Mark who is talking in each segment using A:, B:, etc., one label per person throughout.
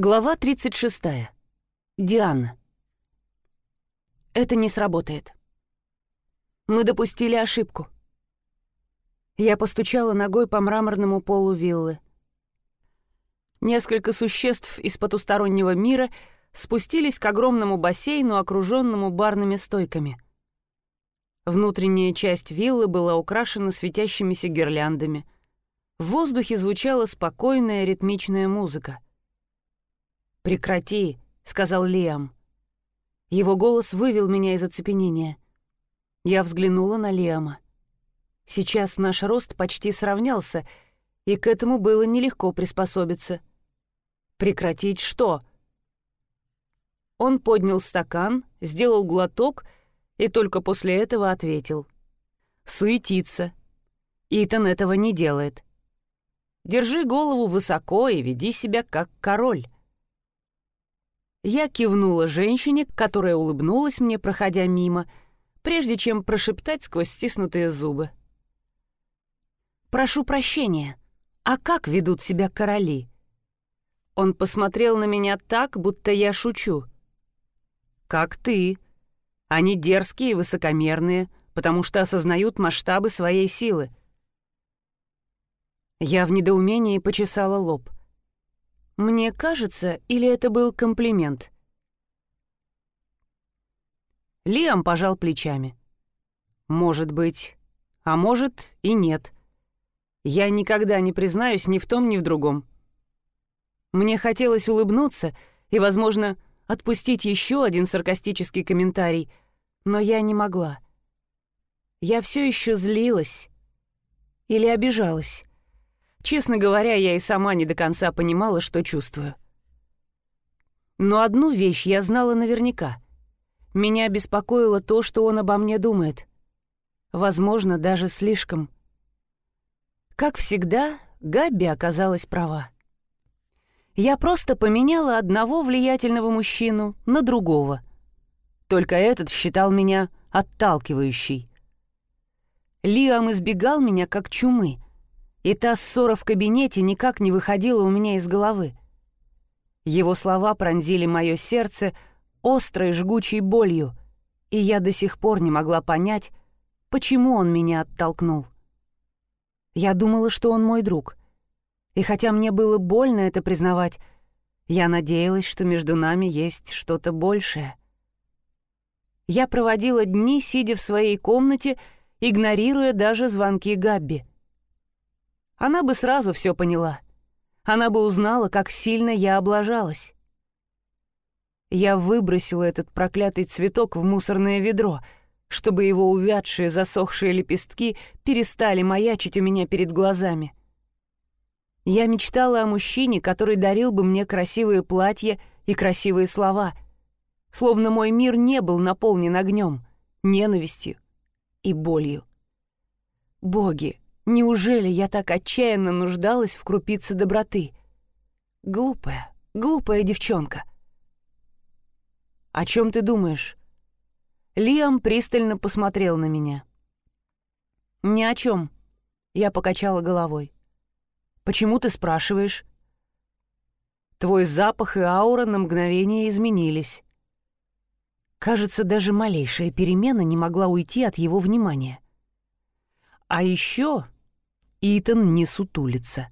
A: Глава 36. Диана. Это не сработает. Мы допустили ошибку. Я постучала ногой по мраморному полу виллы. Несколько существ из потустороннего мира спустились к огромному бассейну, окруженному барными стойками. Внутренняя часть виллы была украшена светящимися гирляндами. В воздухе звучала спокойная ритмичная музыка — «Прекрати», — сказал Лиам. Его голос вывел меня из оцепенения. Я взглянула на Лиама. Сейчас наш рост почти сравнялся, и к этому было нелегко приспособиться. «Прекратить что?» Он поднял стакан, сделал глоток и только после этого ответил. «Суетиться. Итан этого не делает. Держи голову высоко и веди себя как король». Я кивнула женщине, которая улыбнулась мне, проходя мимо, прежде чем прошептать сквозь стиснутые зубы. «Прошу прощения, а как ведут себя короли?» Он посмотрел на меня так, будто я шучу. «Как ты. Они дерзкие и высокомерные, потому что осознают масштабы своей силы». Я в недоумении почесала лоб. Мне кажется, или это был комплимент? Лиам пожал плечами. Может быть, а может и нет. Я никогда не признаюсь ни в том, ни в другом. Мне хотелось улыбнуться и, возможно, отпустить еще один саркастический комментарий, но я не могла. Я все еще злилась или обижалась. Честно говоря, я и сама не до конца понимала, что чувствую. Но одну вещь я знала наверняка. Меня беспокоило то, что он обо мне думает. Возможно, даже слишком. Как всегда, Габби оказалась права. Я просто поменяла одного влиятельного мужчину на другого. Только этот считал меня отталкивающей. Лиам избегал меня как чумы — и та ссора в кабинете никак не выходила у меня из головы. Его слова пронзили мое сердце острой жгучей болью, и я до сих пор не могла понять, почему он меня оттолкнул. Я думала, что он мой друг. И хотя мне было больно это признавать, я надеялась, что между нами есть что-то большее. Я проводила дни, сидя в своей комнате, игнорируя даже звонки Габби — она бы сразу все поняла. Она бы узнала, как сильно я облажалась. Я выбросила этот проклятый цветок в мусорное ведро, чтобы его увядшие засохшие лепестки перестали маячить у меня перед глазами. Я мечтала о мужчине, который дарил бы мне красивые платья и красивые слова, словно мой мир не был наполнен огнем, ненавистью и болью. Боги, Неужели я так отчаянно нуждалась в крупице доброты? Глупая, глупая девчонка. «О чем ты думаешь?» Лиам пристально посмотрел на меня. «Ни о чем», — я покачала головой. «Почему ты спрашиваешь?» Твой запах и аура на мгновение изменились. Кажется, даже малейшая перемена не могла уйти от его внимания. А еще Итан не сутулится.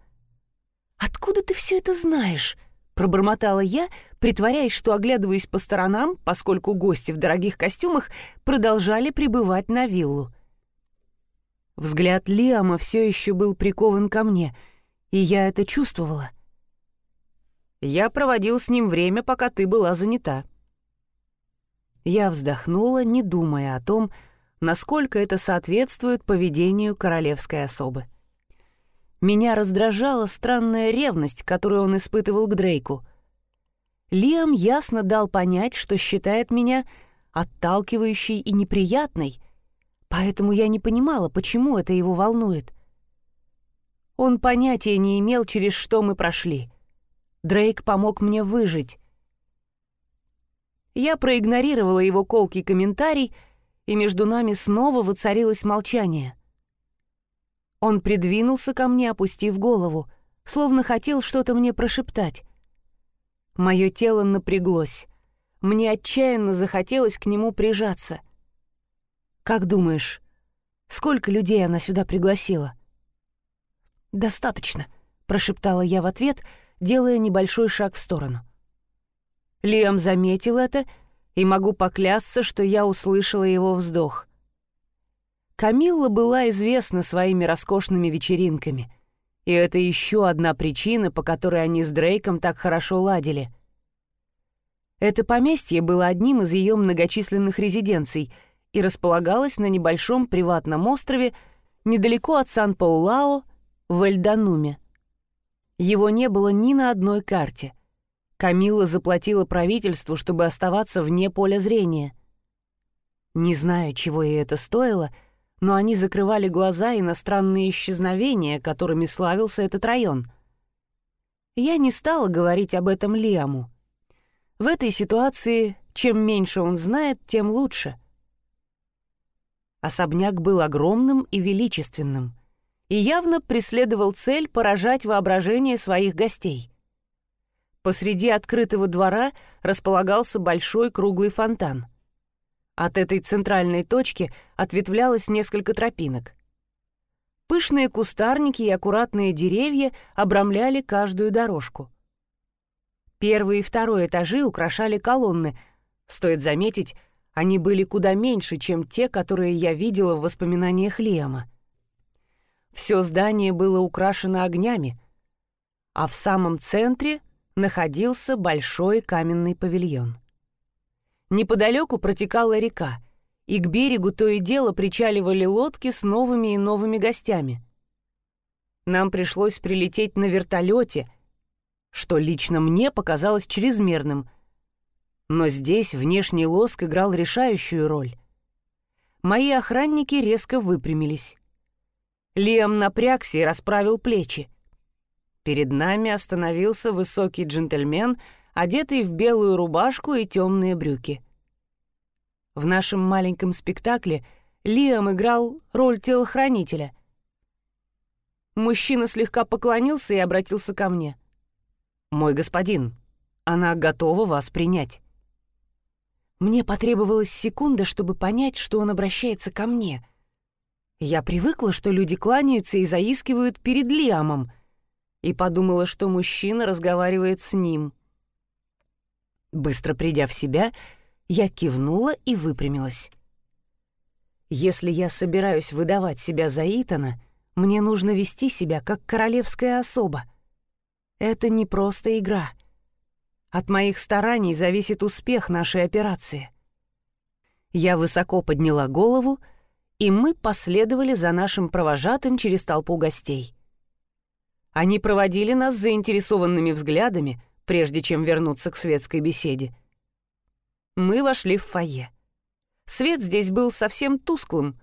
A: «Откуда ты все это знаешь?» — пробормотала я, притворяясь, что оглядываюсь по сторонам, поскольку гости в дорогих костюмах продолжали пребывать на виллу. Взгляд Лиама все еще был прикован ко мне, и я это чувствовала. «Я проводил с ним время, пока ты была занята». Я вздохнула, не думая о том, насколько это соответствует поведению королевской особы. Меня раздражала странная ревность, которую он испытывал к Дрейку. Лиам ясно дал понять, что считает меня отталкивающей и неприятной, поэтому я не понимала, почему это его волнует. Он понятия не имел, через что мы прошли. Дрейк помог мне выжить. Я проигнорировала его колкий комментарий, и между нами снова воцарилось молчание. Он придвинулся ко мне, опустив голову, словно хотел что-то мне прошептать. Мое тело напряглось. Мне отчаянно захотелось к нему прижаться. «Как думаешь, сколько людей она сюда пригласила?» «Достаточно», — прошептала я в ответ, делая небольшой шаг в сторону. Лиам заметил это, и могу поклясться, что я услышала его вздох. Камилла была известна своими роскошными вечеринками, и это еще одна причина, по которой они с Дрейком так хорошо ладили. Это поместье было одним из ее многочисленных резиденций и располагалось на небольшом приватном острове недалеко от Сан-Паулао в Эльдануме. Его не было ни на одной карте. Камила заплатила правительству, чтобы оставаться вне поля зрения. Не знаю, чего ей это стоило — но они закрывали глаза и на странные исчезновения, которыми славился этот район. Я не стала говорить об этом Лиаму. В этой ситуации чем меньше он знает, тем лучше. Особняк был огромным и величественным и явно преследовал цель поражать воображение своих гостей. Посреди открытого двора располагался большой круглый фонтан — от этой центральной точки ответвлялось несколько тропинок. Пышные кустарники и аккуратные деревья обрамляли каждую дорожку. Первый и второй этажи украшали колонны. Стоит заметить, они были куда меньше, чем те, которые я видела в воспоминаниях Лиама. Все здание было украшено огнями, а в самом центре находился большой каменный павильон. Неподалеку протекала река, и к берегу то и дело причаливали лодки с новыми и новыми гостями. Нам пришлось прилететь на вертолете, что лично мне показалось чрезмерным. Но здесь внешний лоск играл решающую роль. Мои охранники резко выпрямились. Лиам напрягся и расправил плечи. Перед нами остановился высокий джентльмен — одетый в белую рубашку и темные брюки. В нашем маленьком спектакле Лиам играл роль телохранителя. Мужчина слегка поклонился и обратился ко мне. «Мой господин, она готова вас принять». Мне потребовалась секунда, чтобы понять, что он обращается ко мне. Я привыкла, что люди кланяются и заискивают перед Лиамом, и подумала, что мужчина разговаривает с ним. Быстро придя в себя, я кивнула и выпрямилась. Если я собираюсь выдавать себя за Итана, мне нужно вести себя как королевская особа. Это не просто игра. От моих стараний зависит успех нашей операции. Я высоко подняла голову, и мы последовали за нашим провожатым через толпу гостей. Они проводили нас заинтересованными взглядами, прежде чем вернуться к светской беседе. Мы вошли в фойе. Свет здесь был совсем тусклым,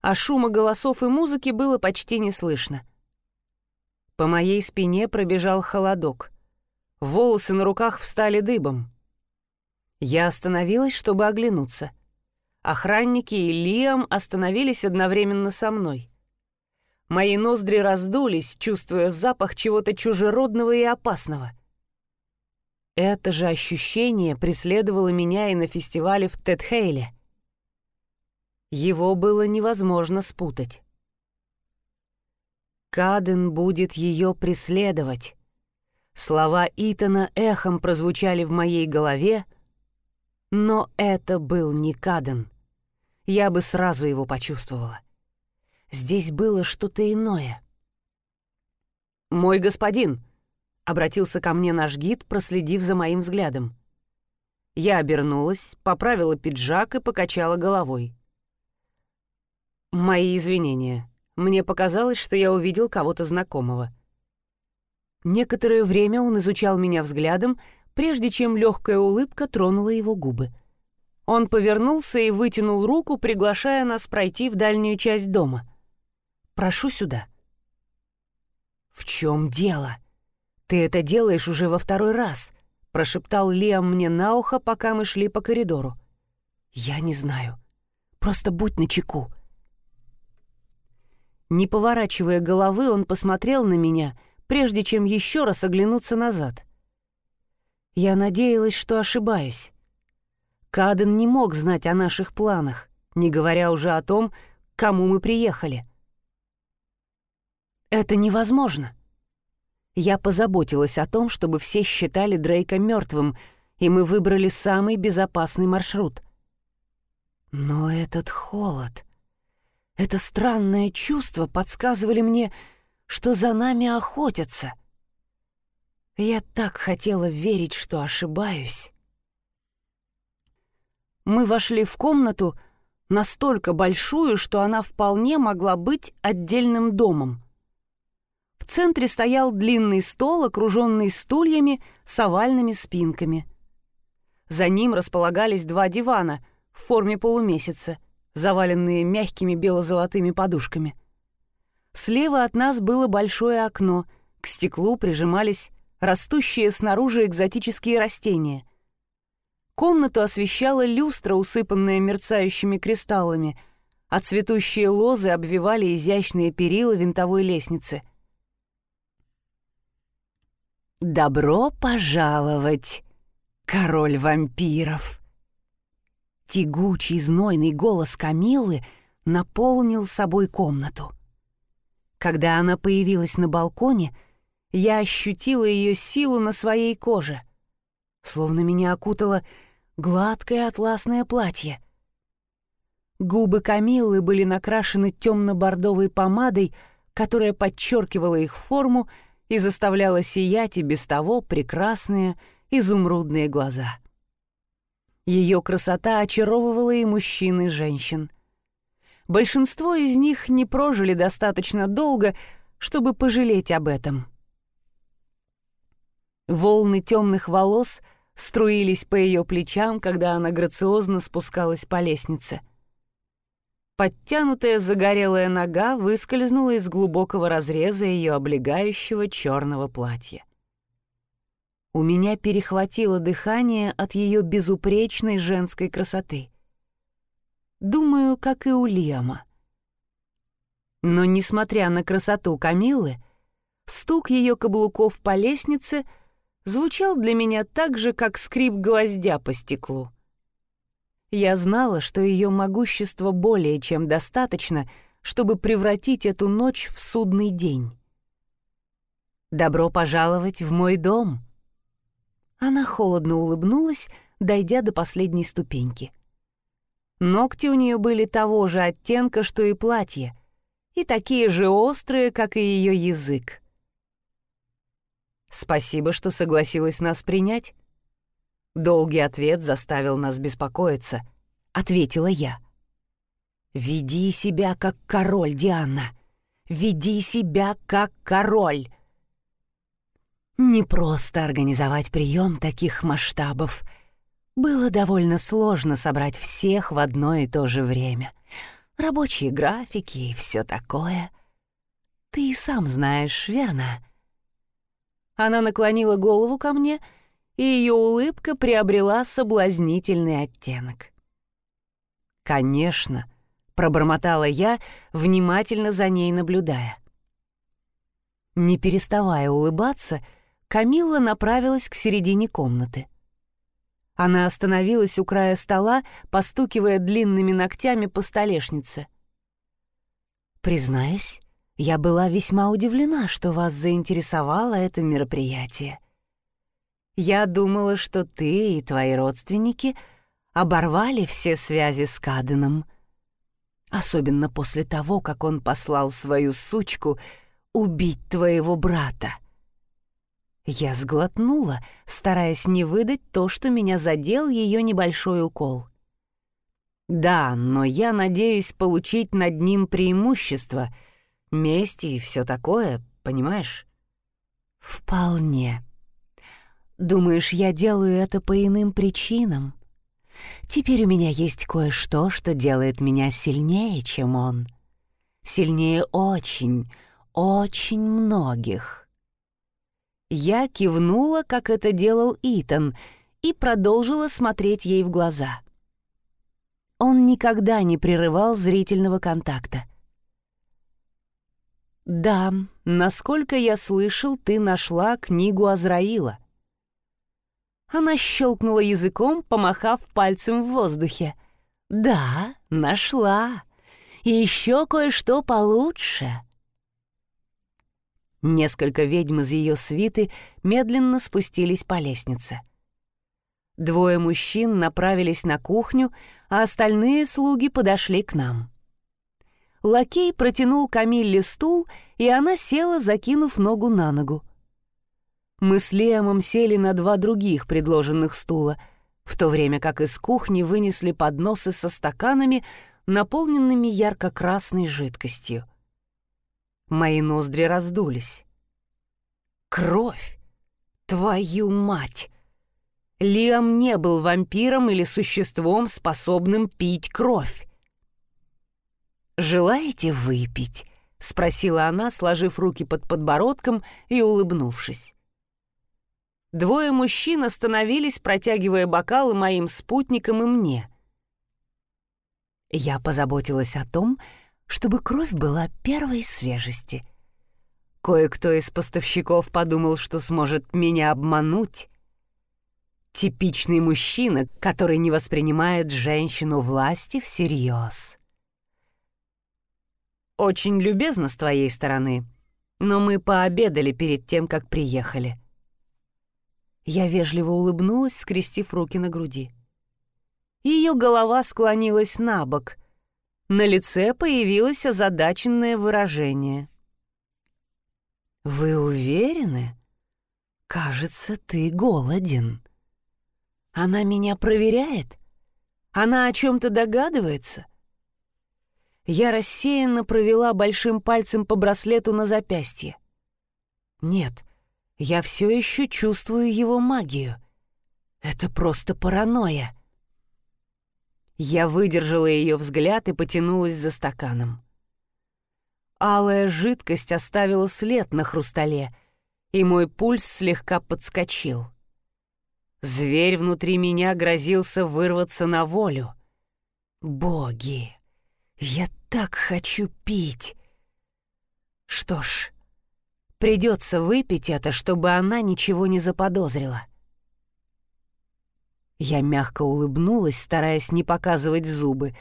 A: а шума голосов и музыки было почти не слышно. По моей спине пробежал холодок. Волосы на руках встали дыбом. Я остановилась, чтобы оглянуться. Охранники и Лиам остановились одновременно со мной. Мои ноздри раздулись, чувствуя запах чего-то чужеродного и опасного. Это же ощущение преследовало меня и на фестивале в Тетхейле. Его было невозможно спутать. Каден будет ее преследовать. Слова Итана эхом прозвучали в моей голове, но это был не Каден. Я бы сразу его почувствовала. Здесь было что-то иное. «Мой господин!» Обратился ко мне наш гид, проследив за моим взглядом. Я обернулась, поправила пиджак и покачала головой. «Мои извинения. Мне показалось, что я увидел кого-то знакомого». Некоторое время он изучал меня взглядом, прежде чем легкая улыбка тронула его губы. Он повернулся и вытянул руку, приглашая нас пройти в дальнюю часть дома. «Прошу сюда». «В чем дело?» «Ты это делаешь уже во второй раз», — прошептал Лиам мне на ухо, пока мы шли по коридору. «Я не знаю. Просто будь начеку». Не поворачивая головы, он посмотрел на меня, прежде чем еще раз оглянуться назад. Я надеялась, что ошибаюсь. Каден не мог знать о наших планах, не говоря уже о том, к кому мы приехали. Это невозможно. Я позаботилась о том, чтобы все считали Дрейка мертвым, и мы выбрали самый безопасный маршрут. Но этот холод, это странное чувство подсказывали мне, что за нами охотятся. Я так хотела верить, что ошибаюсь. Мы вошли в комнату, настолько большую, что она вполне могла быть отдельным домом. Центре стоял длинный стол, окруженный стульями с овальными спинками. За ним располагались два дивана в форме полумесяца, заваленные мягкими бело-золотыми подушками. Слева от нас было большое окно, к стеклу прижимались растущие снаружи экзотические растения. Комнату освещала люстра, усыпанная мерцающими кристаллами, а цветущие лозы обвивали изящные перила винтовой лестницы — «Добро пожаловать, король вампиров!» Тягучий знойный голос Камиллы наполнил собой комнату. Когда она появилась на балконе, я ощутила ее силу на своей коже, словно меня окутало гладкое атласное платье. Губы Камиллы были накрашены темно-бордовой помадой, которая подчеркивала их форму и заставляла сиять и без того прекрасные изумрудные глаза. Ее красота очаровывала и мужчин, и женщин. Большинство из них не прожили достаточно долго, чтобы пожалеть об этом. Волны темных волос струились по ее плечам, когда она грациозно спускалась по лестнице. Подтянутая загорелая нога выскользнула из глубокого разреза ее облегающего черного платья. У меня перехватило дыхание от ее безупречной женской красоты. Думаю, как и у Лиама. Но, несмотря на красоту Камиллы, стук ее каблуков по лестнице звучал для меня так же, как скрип гвоздя по стеклу — я знала, что ее могущество более чем достаточно, чтобы превратить эту ночь в судный день. «Добро пожаловать в мой дом!» Она холодно улыбнулась, дойдя до последней ступеньки. Ногти у нее были того же оттенка, что и платье, и такие же острые, как и ее язык. «Спасибо, что согласилась нас принять. Долгий ответ заставил нас беспокоиться, ответила я. Веди себя как король, Диана. Веди себя как король. Не просто организовать прием таких масштабов. Было довольно сложно собрать всех в одно и то же время. Рабочие графики и все такое. Ты и сам знаешь, верно? Она наклонила голову ко мне и ее улыбка приобрела соблазнительный оттенок. «Конечно», — пробормотала я, внимательно за ней наблюдая. Не переставая улыбаться, Камилла направилась к середине комнаты. Она остановилась у края стола, постукивая длинными ногтями по столешнице. «Признаюсь, я была весьма удивлена, что вас заинтересовало это мероприятие. Я думала, что ты и твои родственники оборвали все связи с Каденом. Особенно после того, как он послал свою сучку убить твоего брата. Я сглотнула, стараясь не выдать то, что меня задел ее небольшой укол. Да, но я надеюсь получить над ним преимущество, месть и все такое, понимаешь? Вполне. Думаешь, я делаю это по иным причинам? Теперь у меня есть кое-что, что делает меня сильнее, чем он. Сильнее очень, очень многих. Я кивнула, как это делал Итан, и продолжила смотреть ей в глаза. Он никогда не прерывал зрительного контакта. «Да, насколько я слышал, ты нашла книгу Азраила». Она щелкнула языком, помахав пальцем в воздухе. «Да, нашла. И еще кое-что получше». Несколько ведьм из ее свиты медленно спустились по лестнице. Двое мужчин направились на кухню, а остальные слуги подошли к нам. Лакей протянул Камилле стул, и она села, закинув ногу на ногу. Мы с Лиамом сели на два других предложенных стула, в то время как из кухни вынесли подносы со стаканами, наполненными ярко-красной жидкостью. Мои ноздри раздулись. «Кровь! Твою мать!» Лиам не был вампиром или существом, способным пить кровь. «Желаете выпить?» — спросила она, сложив руки под подбородком и улыбнувшись. Двое мужчин остановились, протягивая бокалы моим спутникам и мне. Я позаботилась о том, чтобы кровь была первой свежести. Кое-кто из поставщиков подумал, что сможет меня обмануть. Типичный мужчина, который не воспринимает женщину власти всерьез. «Очень любезно с твоей стороны, но мы пообедали перед тем, как приехали», я вежливо улыбнулась, скрестив руки на груди. Ее голова склонилась на бок. На лице появилось озадаченное выражение. «Вы уверены? Кажется, ты голоден. Она меня проверяет? Она о чем-то догадывается?» Я рассеянно провела большим пальцем по браслету на запястье. «Нет, я все еще чувствую его магию. Это просто паранойя. Я выдержала ее взгляд и потянулась за стаканом. Алая жидкость оставила след на хрустале, и мой пульс слегка подскочил. Зверь внутри меня грозился вырваться на волю. Боги, я так хочу пить. Что ж, Придется выпить это, чтобы она ничего не заподозрила. Я мягко улыбнулась, стараясь не показывать зубы,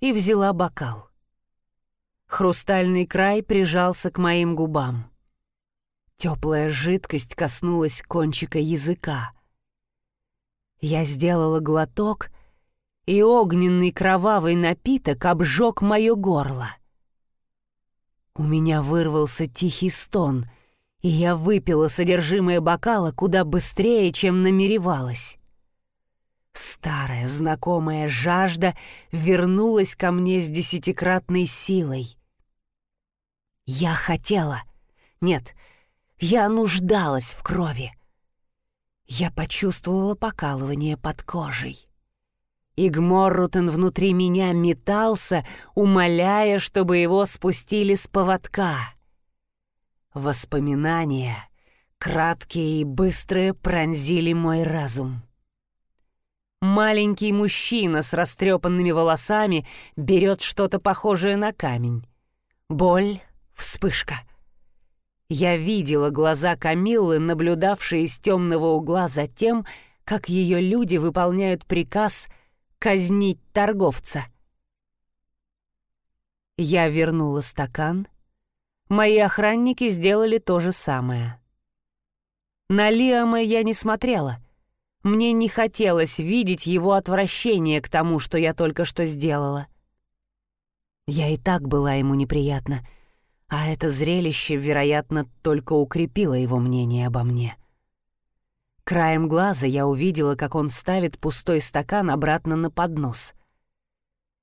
A: и взяла бокал. Хрустальный край прижался к моим губам. Теплая жидкость коснулась кончика языка. Я сделала глоток, и огненный кровавый напиток обжег мое горло. У меня вырвался тихий стон, и я выпила содержимое бокала куда быстрее, чем намеревалась. Старая знакомая жажда вернулась ко мне с десятикратной силой. Я хотела. Нет, я нуждалась в крови. Я почувствовала покалывание под кожей. Игморрутен внутри меня метался, умоляя, чтобы его спустили с поводка. Воспоминания, краткие и быстрые, пронзили мой разум. Маленький мужчина с растрепанными волосами берет что-то похожее на камень. Боль, вспышка. Я видела глаза Камиллы, наблюдавшие из темного угла за тем, как ее люди выполняют приказ казнить торговца. Я вернула стакан Мои охранники сделали то же самое. На Лиама я не смотрела. Мне не хотелось видеть его отвращение к тому, что я только что сделала. Я и так была ему неприятна, а это зрелище, вероятно, только укрепило его мнение обо мне. Краем глаза я увидела, как он ставит пустой стакан обратно на поднос.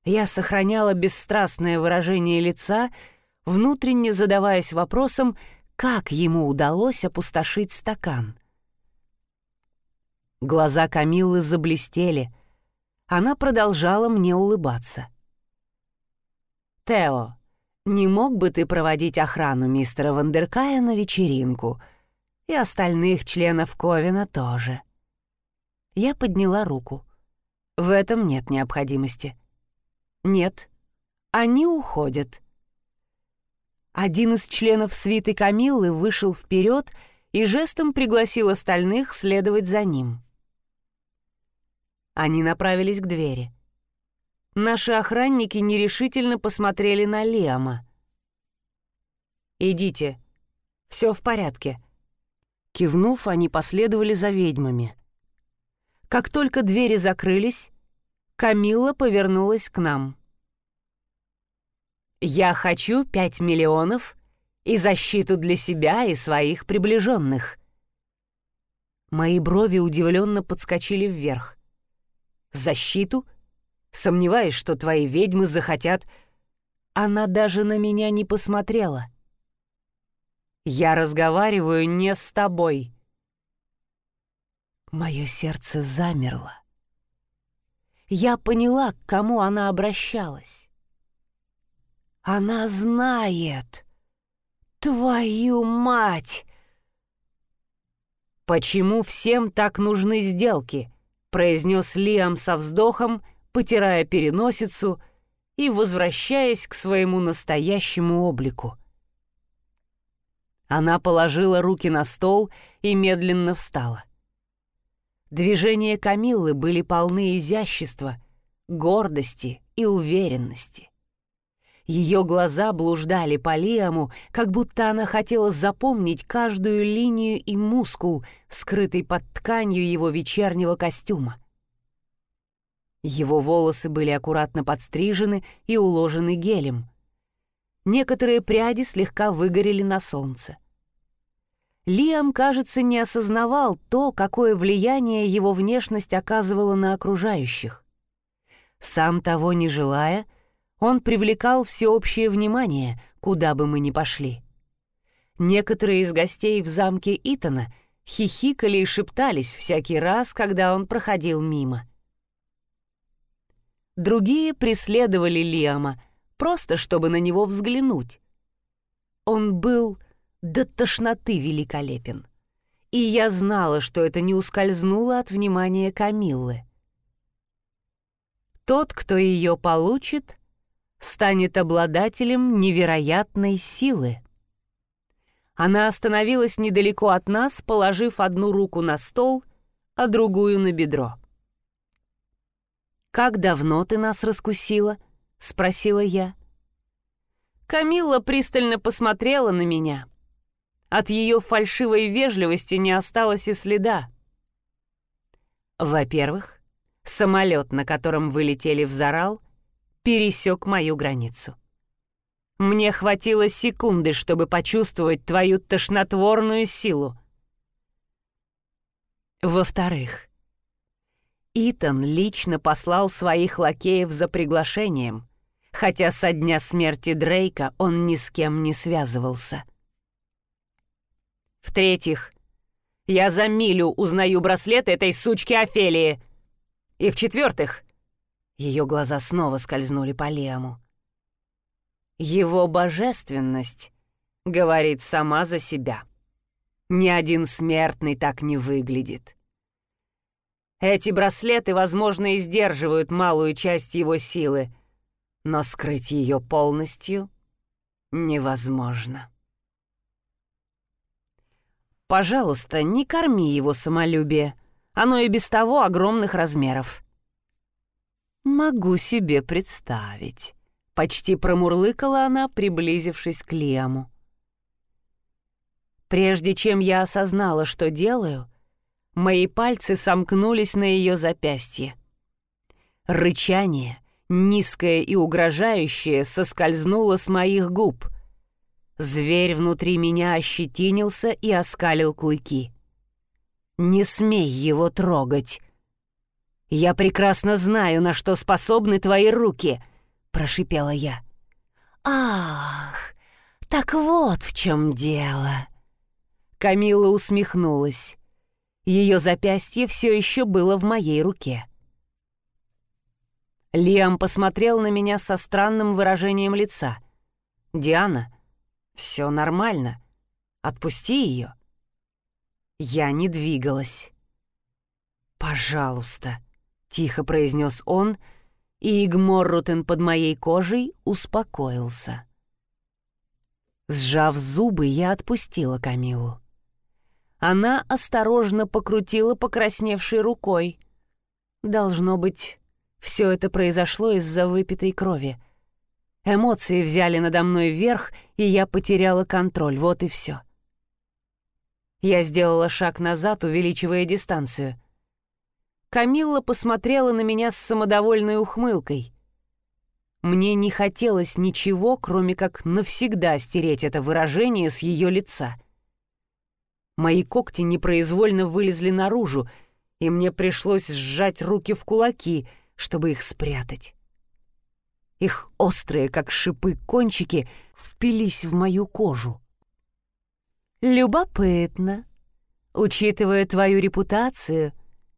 A: Я сохраняла бесстрастное выражение лица — внутренне задаваясь вопросом, как ему удалось опустошить стакан. Глаза Камиллы заблестели. Она продолжала мне улыбаться. «Тео, не мог бы ты проводить охрану мистера Вандеркая на вечеринку? И остальных членов Ковина тоже». Я подняла руку. В этом нет необходимости. «Нет, они уходят». Один из членов свиты Камиллы вышел вперед и жестом пригласил остальных следовать за ним. Они направились к двери. Наши охранники нерешительно посмотрели на Лиама. «Идите. Все в порядке». Кивнув, они последовали за ведьмами. Как только двери закрылись, Камилла повернулась к нам. «Я хочу пять миллионов и защиту для себя и своих приближенных». Мои брови удивленно подскочили вверх. «Защиту? Сомневаюсь, что твои ведьмы захотят...» Она даже на меня не посмотрела. «Я разговариваю не с тобой». Мое сердце замерло. Я поняла, к кому она обращалась. Она знает. Твою мать! «Почему всем так нужны сделки?» — произнес Лиам со вздохом, потирая переносицу и возвращаясь к своему настоящему облику. Она положила руки на стол и медленно встала. Движения Камиллы были полны изящества, гордости и уверенности. Ее глаза блуждали по Лиаму, как будто она хотела запомнить каждую линию и мускул, скрытый под тканью его вечернего костюма. Его волосы были аккуратно подстрижены и уложены гелем. Некоторые пряди слегка выгорели на солнце. Лиам, кажется, не осознавал то, какое влияние его внешность оказывала на окружающих. Сам того не желая, он привлекал всеобщее внимание, куда бы мы ни пошли. Некоторые из гостей в замке Итана хихикали и шептались всякий раз, когда он проходил мимо. Другие преследовали Лиама, просто чтобы на него взглянуть. Он был до тошноты великолепен. И я знала, что это не ускользнуло от внимания Камиллы. Тот, кто ее получит, станет обладателем невероятной силы. Она остановилась недалеко от нас, положив одну руку на стол, а другую на бедро. «Как давно ты нас раскусила?» — спросила я. Камилла пристально посмотрела на меня — от ее фальшивой вежливости не осталось и следа. Во-первых, самолет, на котором вы летели в Зарал, пересек мою границу. Мне хватило секунды, чтобы почувствовать твою тошнотворную силу. Во-вторых, Итан лично послал своих лакеев за приглашением, хотя со дня смерти Дрейка он ни с кем не связывался. В-третьих, я за милю узнаю браслет этой сучки Офелии. И в-четвертых, ее глаза снова скользнули по Лему. Его божественность говорит сама за себя. Ни один смертный так не выглядит. Эти браслеты, возможно, и сдерживают малую часть его силы, но скрыть ее полностью невозможно. Пожалуйста, не корми его самолюбие. Оно и без того огромных размеров. Могу себе представить. Почти промурлыкала она, приблизившись к Лиаму. Прежде чем я осознала, что делаю, мои пальцы сомкнулись на ее запястье. Рычание, низкое и угрожающее, соскользнуло с моих губ — Зверь внутри меня ощетинился и оскалил клыки. «Не смей его трогать!» «Я прекрасно знаю, на что способны твои руки!» — прошипела я. «Ах, так вот в чем дело!» Камила усмехнулась. Ее запястье все еще было в моей руке. Лиам посмотрел на меня со странным выражением лица. «Диана, все нормально. Отпусти ее. Я не двигалась. «Пожалуйста», — тихо произнес он, и Игморрутен под моей кожей успокоился. Сжав зубы, я отпустила Камилу. Она осторожно покрутила покрасневшей рукой. Должно быть, все это произошло из-за выпитой крови. Эмоции взяли надо мной верх, и я потеряла контроль, вот и все. Я сделала шаг назад, увеличивая дистанцию. Камилла посмотрела на меня с самодовольной ухмылкой. Мне не хотелось ничего, кроме как навсегда стереть это выражение с ее лица. Мои когти непроизвольно вылезли наружу, и мне пришлось сжать руки в кулаки, чтобы их спрятать. Их острые, как шипы, кончики впились в мою кожу. «Любопытно. Учитывая твою репутацию,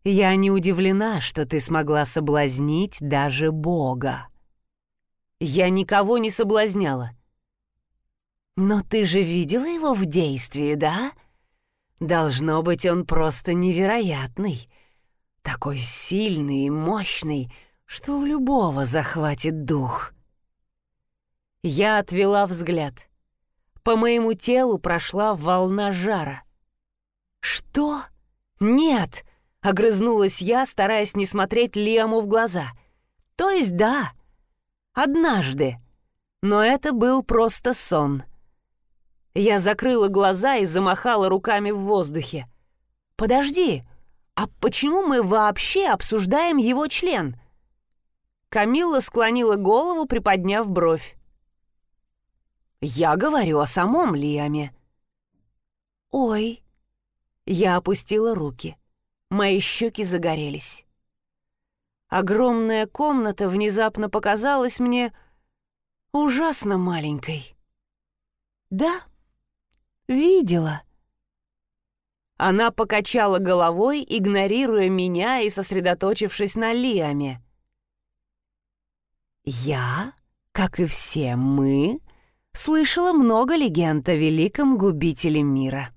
A: я не удивлена, что ты смогла соблазнить даже Бога». Я никого не соблазняла. Но ты же видела его в действии, да? Должно быть, он просто невероятный. Такой сильный и мощный, что у любого захватит дух. Я отвела взгляд. По моему телу прошла волна жара. «Что? Нет!» — огрызнулась я, стараясь не смотреть Лиаму в глаза. «То есть да, Однажды. Но это был просто сон. Я закрыла глаза и замахала руками в воздухе. «Подожди, а почему мы вообще обсуждаем его член?» Камилла склонила голову, приподняв бровь. «Я говорю о самом Лиаме». «Ой». Я опустила руки. Мои щеки загорелись. Огромная комната внезапно показалась мне ужасно маленькой. «Да, видела». Она покачала головой, игнорируя меня и сосредоточившись на Лиаме. «Я, как и все мы, слышала много легенд о великом губителе мира.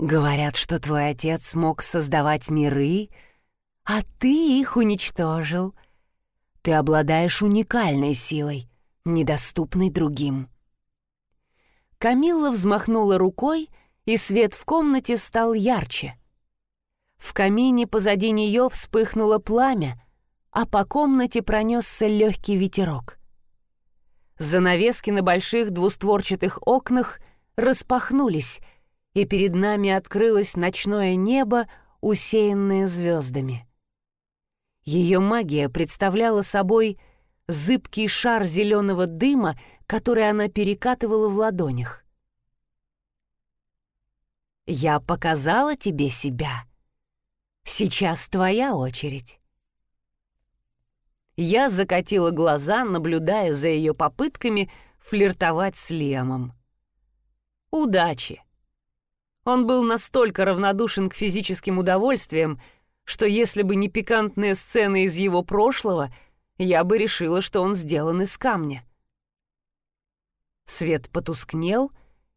A: Говорят, что твой отец мог создавать миры, а ты их уничтожил. Ты обладаешь уникальной силой, недоступной другим. Камилла взмахнула рукой, и свет в комнате стал ярче. В камине позади нее вспыхнуло пламя, а по комнате пронесся легкий ветерок. Занавески на больших двустворчатых окнах распахнулись, и перед нами открылось ночное небо, усеянное звездами. Ее магия представляла собой зыбкий шар зеленого дыма, который она перекатывала в ладонях. «Я показала тебе себя. Сейчас твоя очередь». Я закатила глаза, наблюдая за ее попытками флиртовать с Лемом. «Удачи!» Он был настолько равнодушен к физическим удовольствиям, что если бы не пикантные сцены из его прошлого, я бы решила, что он сделан из камня. Свет потускнел,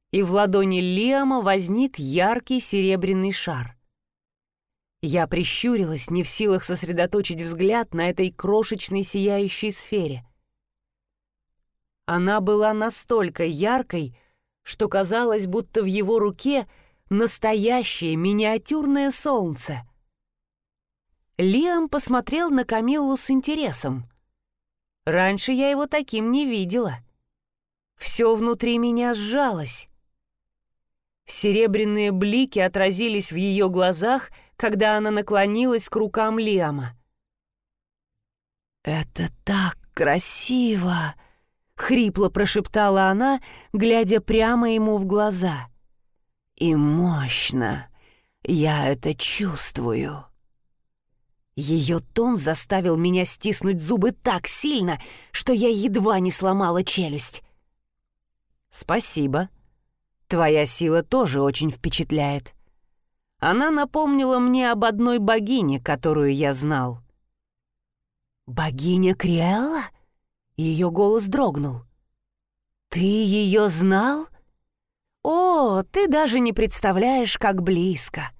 A: и в ладони Лиама возник яркий серебряный шар. Я прищурилась, не в силах сосредоточить взгляд на этой крошечной сияющей сфере. Она была настолько яркой, что казалось, будто в его руке настоящее миниатюрное солнце — Лиам посмотрел на Камиллу с интересом. Раньше я его таким не видела. Все внутри меня сжалось. Серебряные блики отразились в ее глазах, когда она наклонилась к рукам Лиама. «Это так красиво!» — хрипло прошептала она, глядя прямо ему в глаза. «И мощно! Я это чувствую!» Ее тон заставил меня стиснуть зубы так сильно, что я едва не сломала челюсть. «Спасибо. Твоя сила тоже очень впечатляет. Она напомнила мне об одной богине, которую я знал». «Богиня Криэлла?» Ее голос дрогнул. «Ты ее знал?» «О, ты даже не представляешь, как близко!»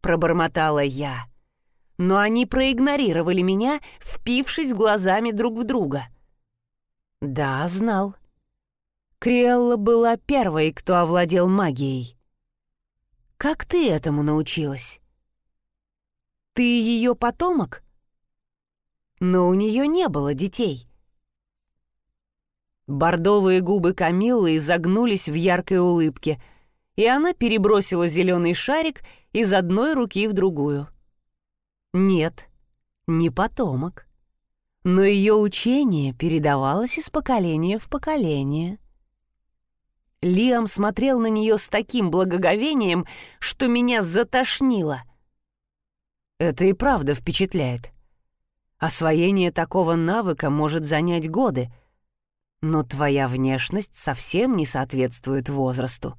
A: Пробормотала я но они проигнорировали меня, впившись глазами друг в друга. Да, знал. Криэлла была первой, кто овладел магией. Как ты этому научилась? Ты ее потомок? Но у нее не было детей. Бордовые губы Камиллы изогнулись в яркой улыбке, и она перебросила зеленый шарик из одной руки в другую. Нет, не потомок. Но ее учение передавалось из поколения в поколение. Лиам смотрел на нее с таким благоговением, что меня затошнило. Это и правда впечатляет. Освоение такого навыка может занять годы — но твоя внешность совсем не соответствует возрасту».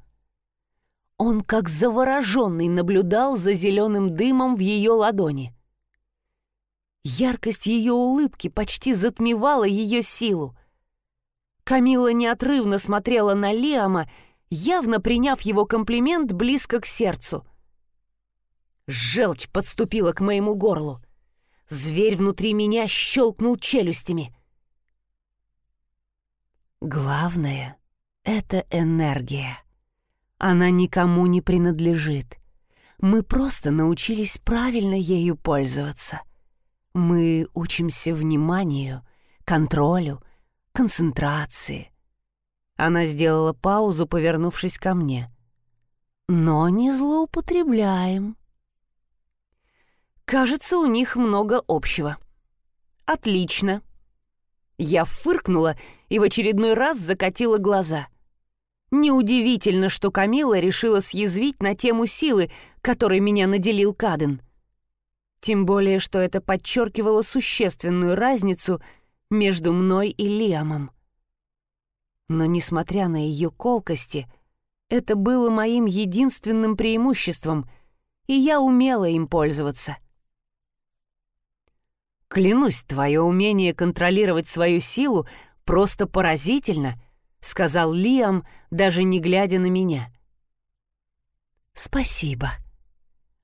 A: Он как завороженный наблюдал за зеленым дымом в ее ладони. Яркость ее улыбки почти затмевала ее силу. Камила неотрывно смотрела на Лиама, явно приняв его комплимент близко к сердцу. Желчь подступила к моему горлу. Зверь внутри меня щелкнул челюстями. Главное — это энергия. Она никому не принадлежит. Мы просто научились правильно ею пользоваться. Мы учимся вниманию, контролю, концентрации. Она сделала паузу, повернувшись ко мне. Но не злоупотребляем. Кажется, у них много общего. Отлично. Я фыркнула и в очередной раз закатила глаза. Неудивительно, что Камила решила съязвить на тему силы, которой меня наделил Каден. Тем более, что это подчеркивало существенную разницу между мной и Лиамом. Но, несмотря на ее колкости, это было моим единственным преимуществом, и я умела им пользоваться. «Клянусь, твое умение контролировать свою силу просто поразительно», — сказал Лиам, даже не глядя на меня. «Спасибо».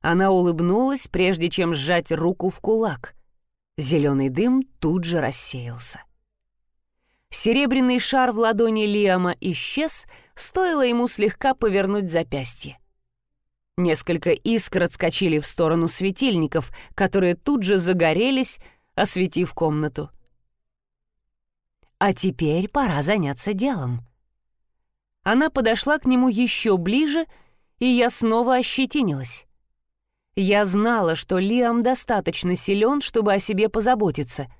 A: Она улыбнулась, прежде чем сжать руку в кулак. Зеленый дым тут же рассеялся. Серебряный шар в ладони Лиама исчез, стоило ему слегка повернуть запястье. Несколько искр отскочили в сторону светильников, которые тут же загорелись, осветив комнату. А теперь пора заняться делом. Она подошла к нему еще ближе, и я снова ощетинилась. Я знала, что Лиам достаточно силен, чтобы о себе позаботиться,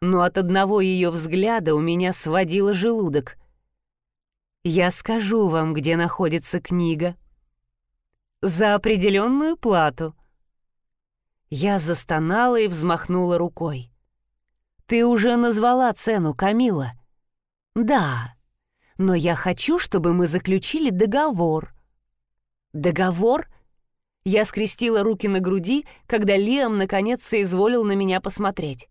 A: но от одного ее взгляда у меня сводило желудок. «Я скажу вам, где находится книга», за определенную плату». Я застонала и взмахнула рукой. «Ты уже назвала цену, Камила?» «Да, но я хочу, чтобы мы заключили договор». «Договор?» Я скрестила руки на груди, когда Лиам наконец соизволил на меня посмотреть.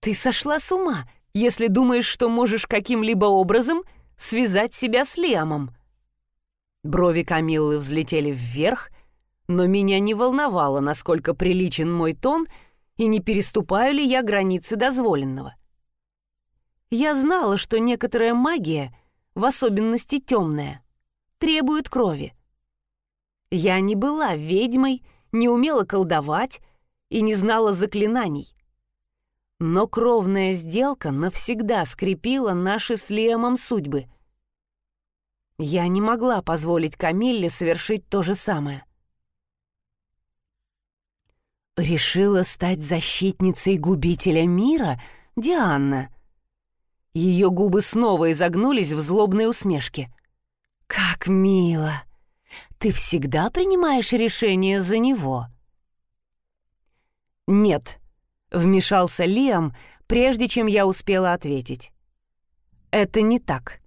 A: «Ты сошла с ума, если думаешь, что можешь каким-либо образом связать себя с Лиамом. Брови Камиллы взлетели вверх, но меня не волновало, насколько приличен мой тон и не переступаю ли я границы дозволенного. Я знала, что некоторая магия, в особенности темная, требует крови. Я не была ведьмой, не умела колдовать и не знала заклинаний. Но кровная сделка навсегда скрепила наши с Лиамом судьбы — я не могла позволить Камилле совершить то же самое. Решила стать защитницей губителя мира, Диана. Ее губы снова изогнулись в злобной усмешке. «Как мило! Ты всегда принимаешь решение за него?» «Нет», — вмешался Лиам, прежде чем я успела ответить. «Это не так.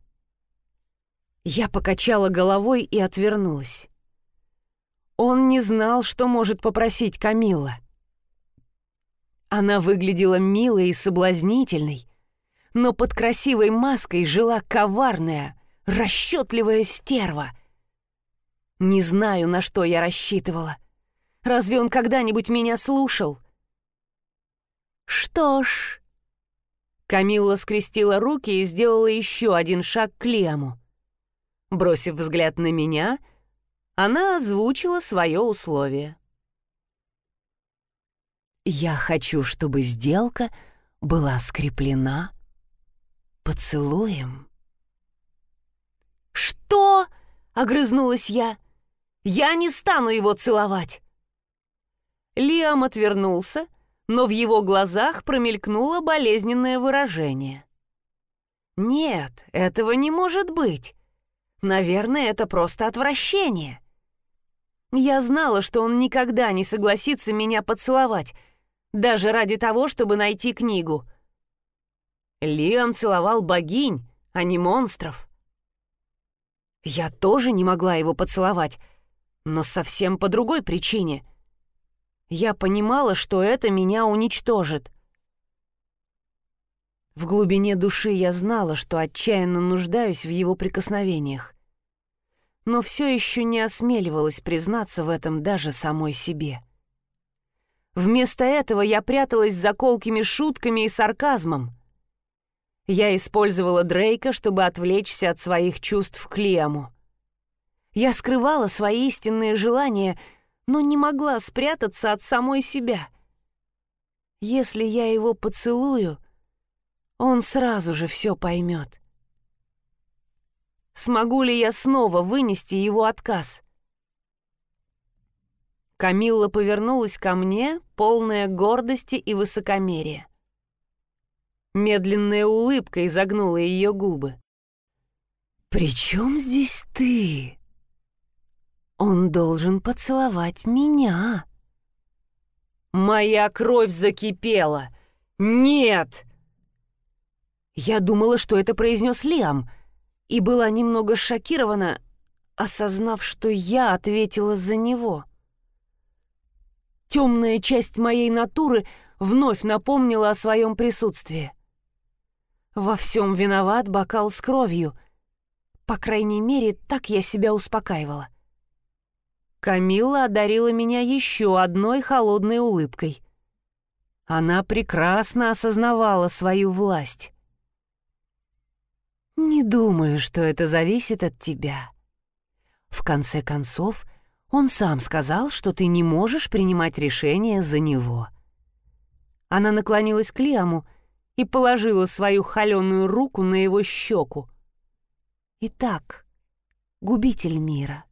A: Я покачала головой и отвернулась. Он не знал, что может попросить Камила. Она выглядела милой и соблазнительной, но под красивой маской жила коварная, расчетливая стерва. Не знаю, на что я рассчитывала. Разве он когда-нибудь меня слушал? Что ж... Камилла скрестила руки и сделала еще один шаг к Лиаму. Бросив взгляд на меня, она озвучила свое условие.
B: Я хочу, чтобы сделка была скреплена поцелуем.
A: «Что?» — огрызнулась я. «Я не стану его целовать!» Лиам отвернулся, но в его глазах промелькнуло болезненное выражение. «Нет, этого не может быть. Наверное, это просто отвращение. Я знала, что он никогда не согласится меня поцеловать, даже ради того, чтобы найти книгу. Лиам целовал богинь, а не монстров. Я тоже не могла его поцеловать, но совсем по другой причине. Я понимала, что это меня уничтожит. В глубине души я знала, что отчаянно нуждаюсь в его прикосновениях. Но все еще не осмеливалась признаться в этом даже самой себе. Вместо этого я пряталась за колкими шутками и сарказмом. Я использовала Дрейка, чтобы отвлечься от своих чувств к Лиаму. Я скрывала свои истинные желания, но не могла спрятаться от самой себя. Если я его поцелую, он сразу же все поймет. Смогу ли я снова вынести его отказ? Камилла повернулась ко мне, полная гордости и высокомерия. Медленная улыбка изогнула ее губы.
B: «При чем здесь ты? Он должен поцеловать меня».
A: Моя кровь закипела. «Нет!» Я думала, что это произнес Лиам, и была немного шокирована, осознав, что я ответила за него. Темная часть моей натуры вновь напомнила о своем присутствии. Во всем виноват бокал с кровью. По крайней мере, так я себя успокаивала. Камилла одарила меня еще одной холодной улыбкой. Она прекрасно осознавала свою власть.
B: «Не думаю, что это зависит от тебя. В конце концов, он сам сказал, что ты не можешь принимать решения за него».
A: Она наклонилась к Лиаму и положила свою холеную руку на его щеку.
B: «Итак, губитель мира,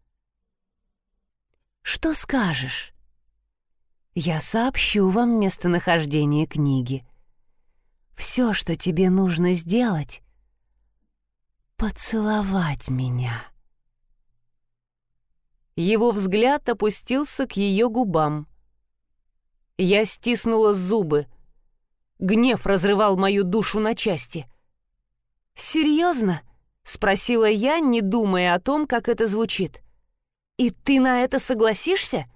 B: что скажешь?» «Я сообщу вам местонахождение книги. Все, что тебе нужно сделать — поцеловать меня».
A: Его взгляд опустился к ее губам. Я стиснула зубы — Гнев разрывал мою душу на части. «Серьезно?» — спросила я, не думая о том, как это звучит. «И ты на это согласишься?»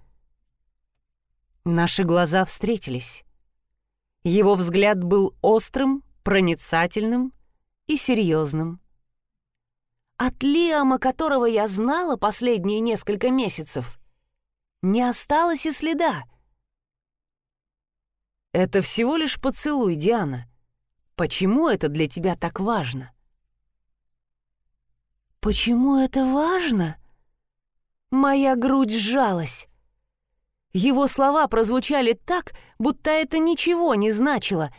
A: Наши глаза встретились. Его взгляд был острым, проницательным и серьезным. От Лиама, которого я знала последние несколько месяцев, не осталось и следа — это всего лишь поцелуй, Диана. Почему это для тебя так важно?
B: Почему это важно? Моя грудь сжалась.
A: Его слова прозвучали так, будто это ничего не значило,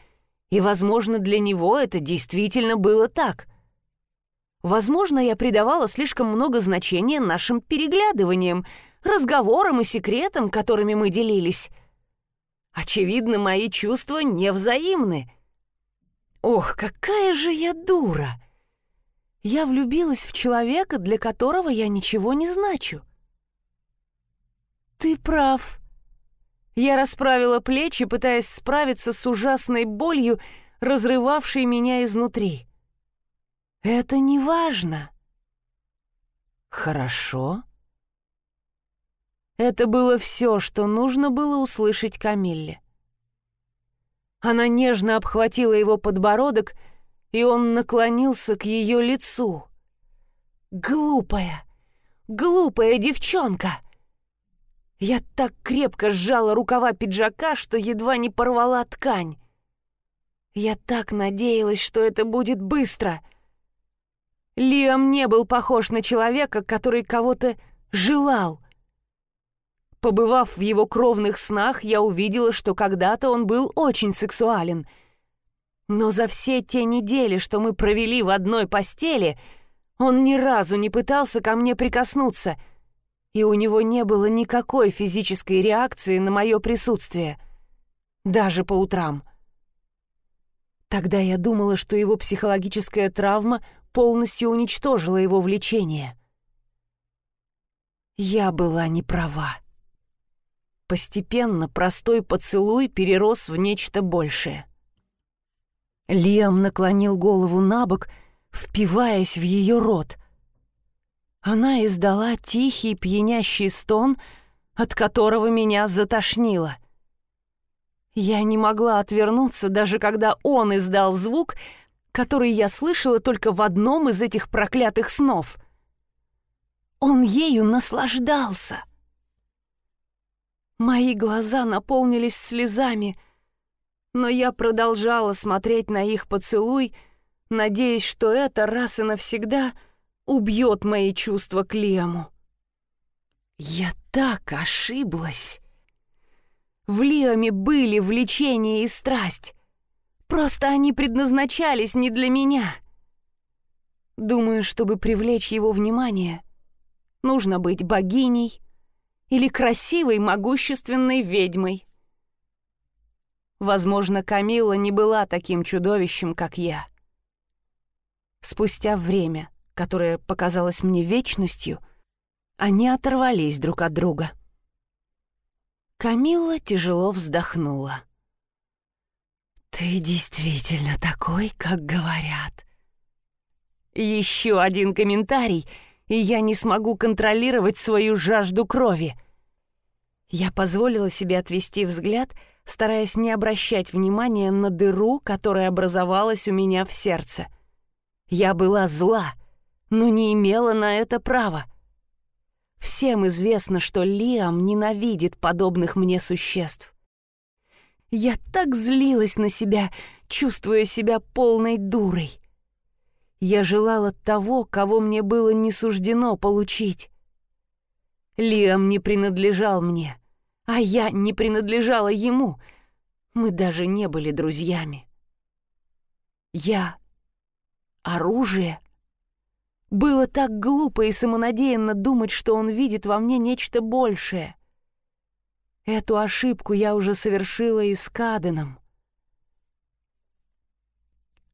A: и, возможно, для него это действительно было так. Возможно, я придавала слишком много значения нашим переглядываниям, разговорам и секретам, которыми мы делились. Очевидно, мои чувства невзаимны. Ох, какая же я дура! Я влюбилась в человека, для которого я ничего не значу. Ты прав. Я расправила плечи, пытаясь справиться с ужасной болью, разрывавшей меня изнутри. Это не важно. Хорошо. Это было все, что нужно было услышать Камилле. Она нежно обхватила его подбородок, и он наклонился к ее лицу. «Глупая, глупая девчонка!» Я так крепко сжала рукава пиджака, что едва не порвала ткань. Я так надеялась, что это будет быстро. Лиам не был похож на человека, который кого-то желал —
B: Побывав в его кровных снах, я увидела, что когда-то он был очень сексуален. Но за все те недели, что мы провели в одной постели, он ни разу не пытался ко мне прикоснуться, и у него не было никакой физической реакции на мое присутствие, даже по утрам. Тогда я думала, что его психологическая травма полностью уничтожила его влечение. Я была не права. Постепенно простой поцелуй перерос в нечто большее. Лиам наклонил голову на бок, впиваясь в ее рот. Она издала тихий пьянящий стон, от которого меня затошнило. Я не могла отвернуться, даже когда он издал звук, который я слышала только в одном из этих проклятых снов. Он ею наслаждался — Мои глаза наполнились слезами, но я продолжала смотреть на их поцелуй, надеясь, что это раз и навсегда убьет мои чувства к Лиаму. Я так ошиблась. В Лиаме были влечение и страсть. Просто они предназначались не для меня. Думаю, чтобы привлечь его внимание, нужно быть богиней, или красивой, могущественной ведьмой. Возможно, Камила не была таким чудовищем, как я. Спустя время, которое показалось мне вечностью, они оторвались друг от друга. Камилла тяжело вздохнула. «Ты действительно такой, как говорят». Еще один комментарий — и я не смогу контролировать свою жажду крови. Я позволила себе отвести взгляд, стараясь не обращать внимания на дыру, которая образовалась у меня в сердце. Я была зла, но не имела на это права. Всем известно, что Лиам ненавидит подобных мне существ. Я так злилась на себя, чувствуя себя полной дурой. Я желала того, кого мне было не суждено получить. Лиам не принадлежал мне, а я не принадлежала ему. Мы даже не были друзьями. Я — оружие. Было так глупо и самонадеянно думать, что он видит во мне нечто большее. Эту ошибку я уже совершила и с Каденом.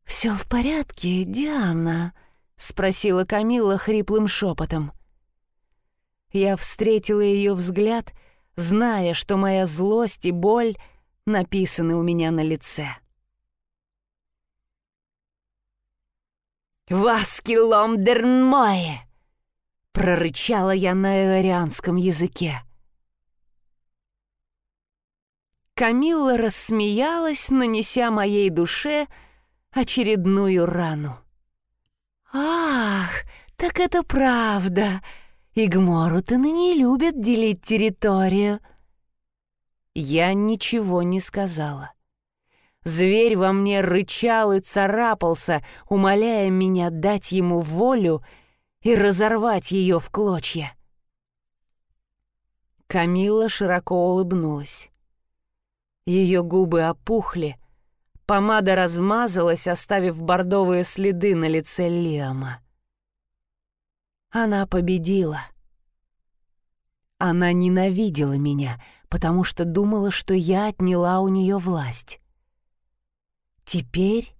B: «Все в порядке, Диана?» — спросила Камилла хриплым шепотом. Я встретила ее взгляд, зная, что моя злость и боль написаны у меня на лице. «Васкилом дернмое!» — прорычала я на эорианском языке. Камилла рассмеялась, нанеся моей душе — очередную рану. «Ах, так это правда! Игморутаны не любят делить территорию!» Я ничего не сказала. Зверь во мне рычал и царапался, умоляя меня дать ему волю и разорвать ее в клочья. Камила широко улыбнулась. Ее губы опухли, Помада размазалась, оставив бордовые следы на лице Лиама. Она победила. Она ненавидела меня, потому что думала, что я отняла у нее власть. Теперь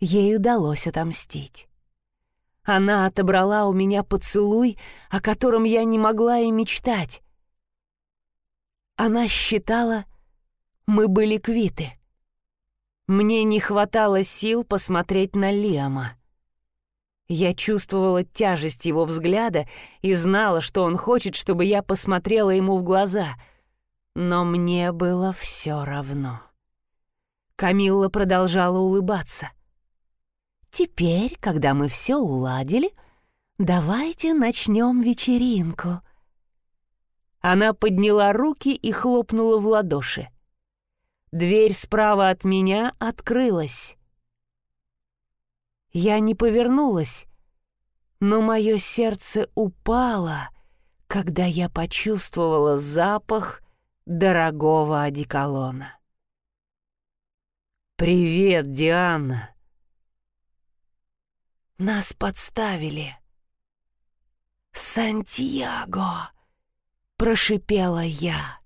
B: ей удалось отомстить. Она отобрала у меня поцелуй, о котором я не могла и мечтать. Она считала, мы были квиты. Мне не хватало сил посмотреть на Лиама. Я чувствовала тяжесть его взгляда и знала, что он хочет, чтобы я посмотрела ему в глаза. Но мне было все равно. Камилла продолжала улыбаться. «Теперь, когда мы все уладили, давайте начнем вечеринку». Она подняла руки и хлопнула в ладоши. Дверь справа от меня открылась. Я не повернулась, но мое сердце упало, когда я почувствовала запах дорогого одеколона.
A: «Привет, Диана!»
B: Нас подставили. «Сантьяго!» — прошипела я.